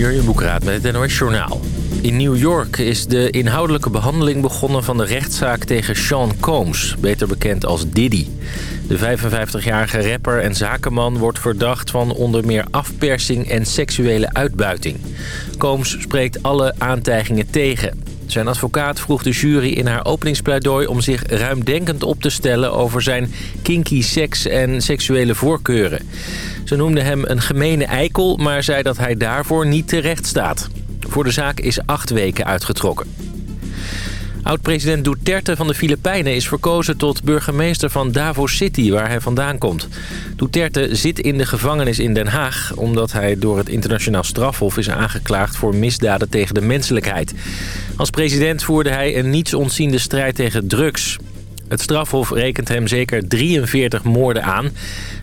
Jurjen Boekraat met het NOS Journaal. In New York is de inhoudelijke behandeling begonnen van de rechtszaak tegen Sean Combs, beter bekend als Diddy. De 55-jarige rapper en zakenman wordt verdacht van onder meer afpersing en seksuele uitbuiting. Combs spreekt alle aantijgingen tegen. Zijn advocaat vroeg de jury in haar openingspleidooi om zich ruimdenkend op te stellen over zijn kinky seks en seksuele voorkeuren. Ze noemde hem een gemene eikel, maar zei dat hij daarvoor niet terecht staat. Voor de zaak is acht weken uitgetrokken. Oud-president Duterte van de Filipijnen is verkozen tot burgemeester van Davos City, waar hij vandaan komt. Duterte zit in de gevangenis in Den Haag, omdat hij door het internationaal strafhof is aangeklaagd voor misdaden tegen de menselijkheid. Als president voerde hij een niets ontziende strijd tegen drugs. Het strafhof rekent hem zeker 43 moorden aan.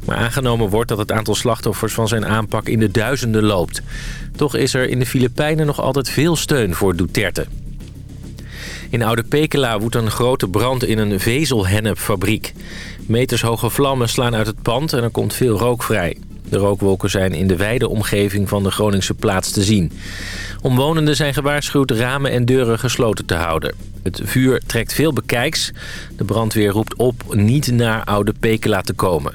Maar aangenomen wordt dat het aantal slachtoffers van zijn aanpak in de duizenden loopt. Toch is er in de Filipijnen nog altijd veel steun voor Duterte. In Oude Pekela woedt een grote brand in een vezelhennepfabriek. Metershoge vlammen slaan uit het pand en er komt veel rook vrij. De rookwolken zijn in de wijde omgeving van de Groningse plaats te zien. Omwonenden zijn gewaarschuwd ramen en deuren gesloten te houden. Het vuur trekt veel bekijks. De brandweer roept op niet naar Oude Pekela te komen.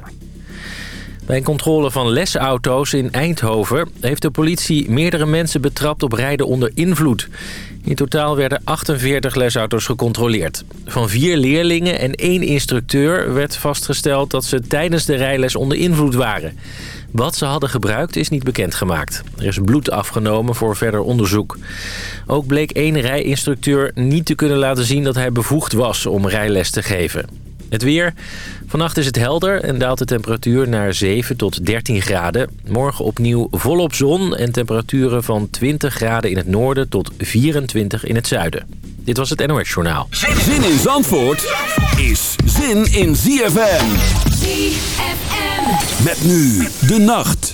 Bij een controle van lesauto's in Eindhoven... heeft de politie meerdere mensen betrapt op rijden onder invloed. In totaal werden 48 lesauto's gecontroleerd. Van vier leerlingen en één instructeur werd vastgesteld... dat ze tijdens de rijles onder invloed waren. Wat ze hadden gebruikt is niet bekendgemaakt. Er is bloed afgenomen voor verder onderzoek. Ook bleek één rijinstructeur niet te kunnen laten zien dat hij bevoegd was om rijles te geven. Het weer. Vannacht is het helder en daalt de temperatuur naar 7 tot 13 graden. Morgen opnieuw volop zon en temperaturen van 20 graden in het noorden tot 24 in het zuiden. Dit was het NOS Journaal. Zin in Zandvoort is zin in ZFM. ZFM. Met nu de nacht.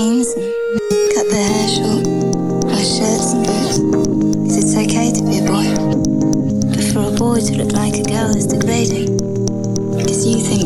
jeans and cut their hair short, wear shirts and boots, Is it okay to be a boy. But for a boy to look like a girl is degrading, because you think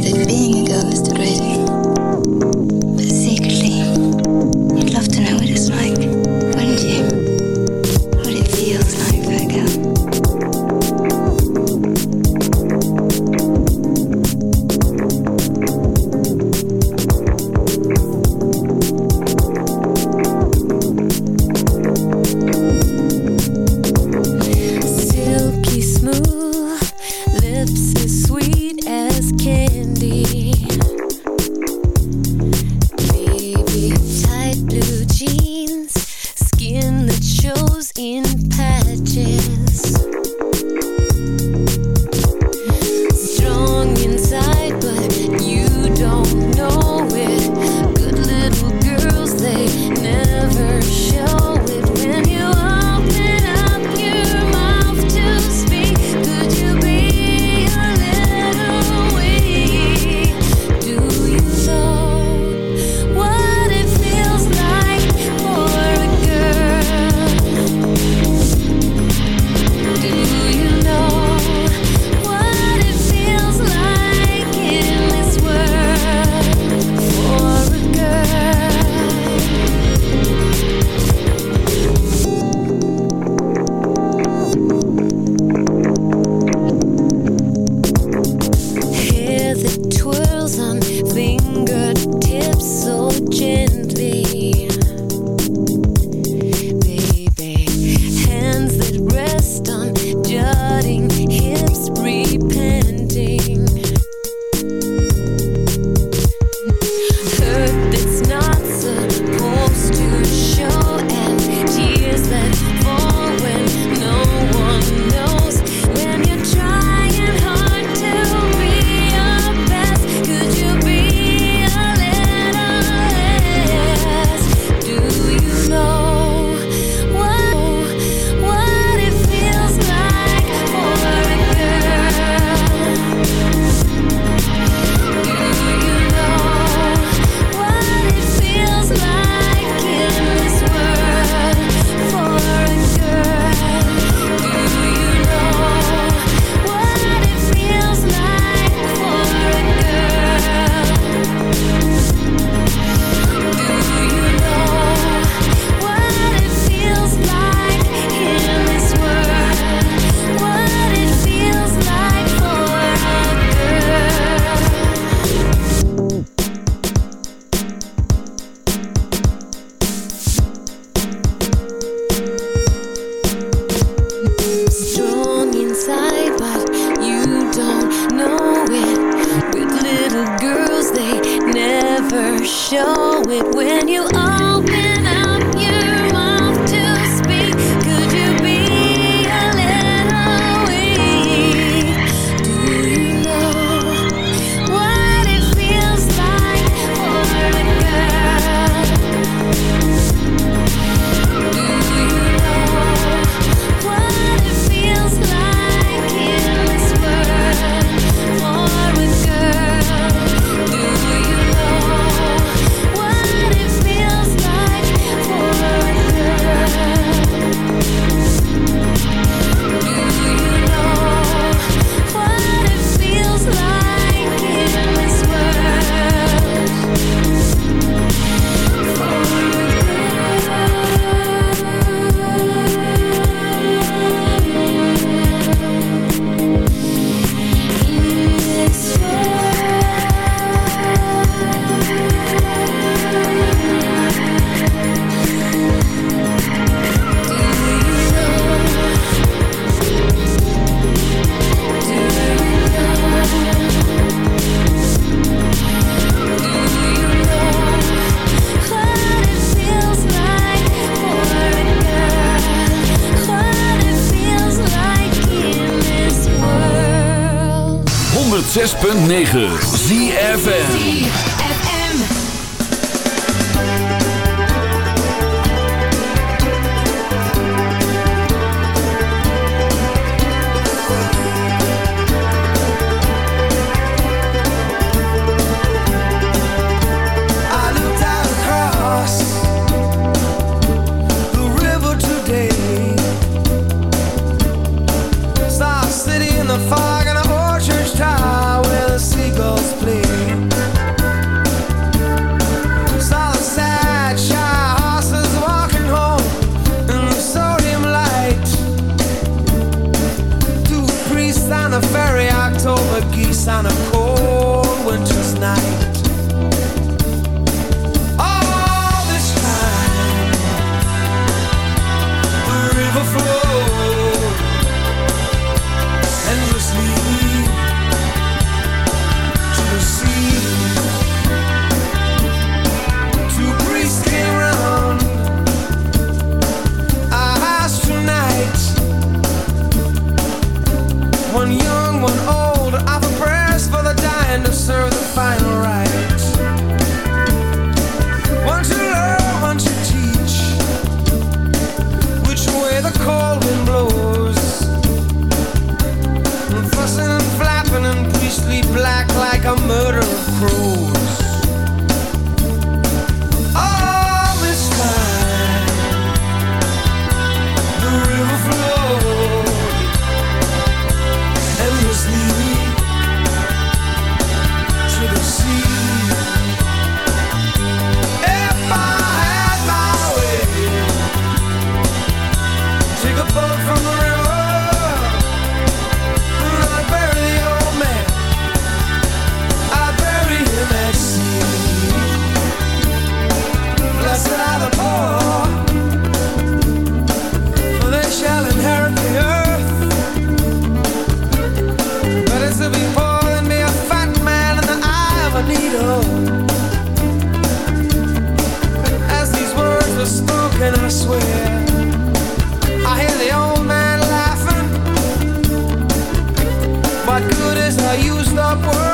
world.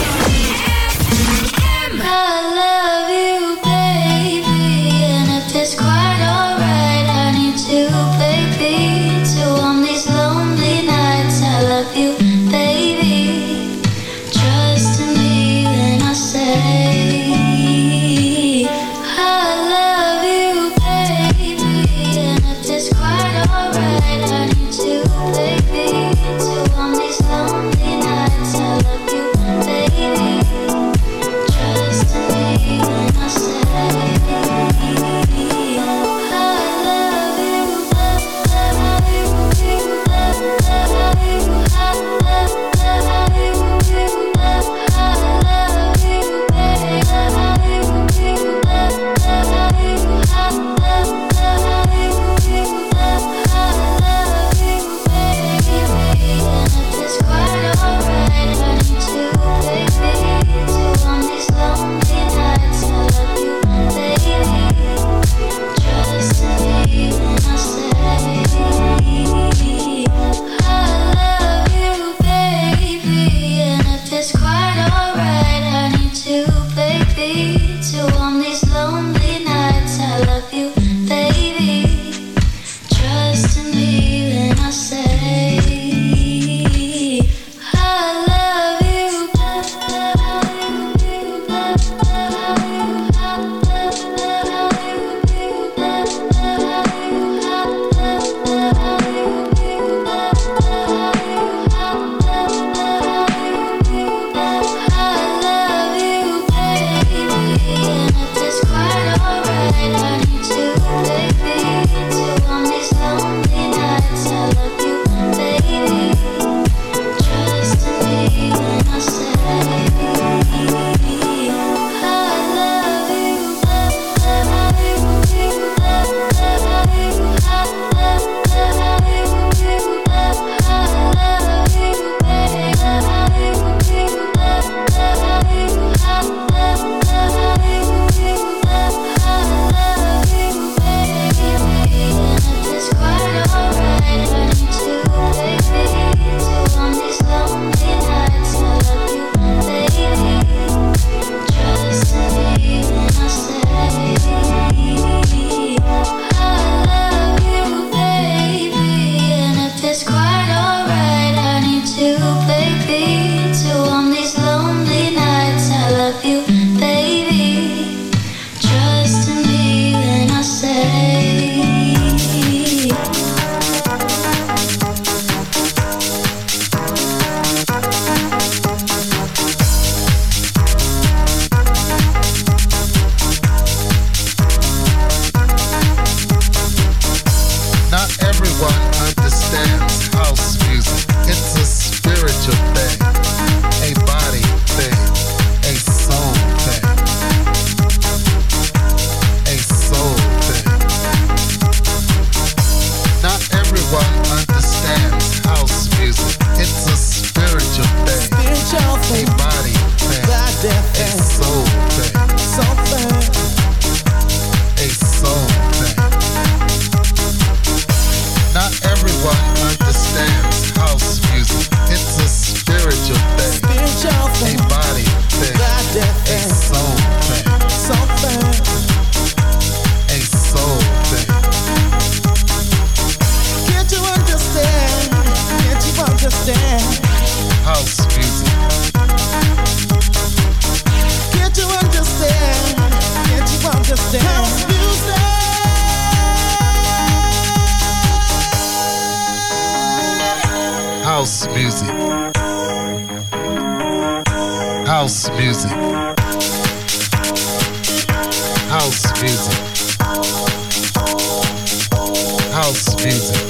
Jesus.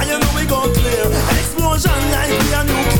Fire know we go clear? An explosion like we a nuclear.